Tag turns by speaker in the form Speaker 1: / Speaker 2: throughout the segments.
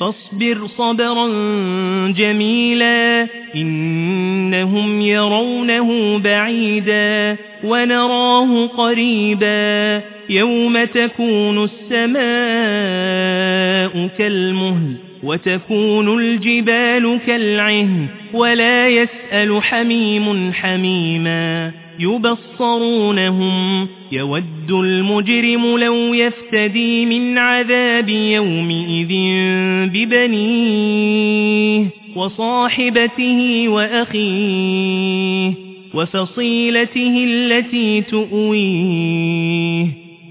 Speaker 1: فاصبر صبرا جميلا إنهم يرونه بعيدا ونراه قريبا يوم تكون السماء كالمهل وتكون الجبال كالعهن ولا يسأل حميم حميما يبصرونهم يود المجرم لو يفتدي من عذاب يومئذ ببنيه وصاحبته وأخيه وفصيلته التي تؤويه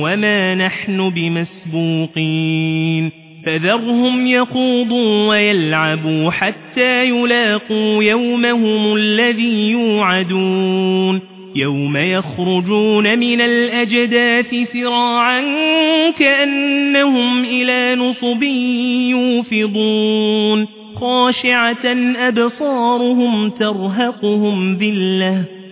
Speaker 1: وما نحن بمسبوقين فذرهم يخوضوا ويلعبوا حتى يلاقوا يومهم الذي يوعدون يوم يخرجون من الأجداث سراعا كأنهم إلى نصب يوفضون خاشعة أبصارهم ترهقهم ذلة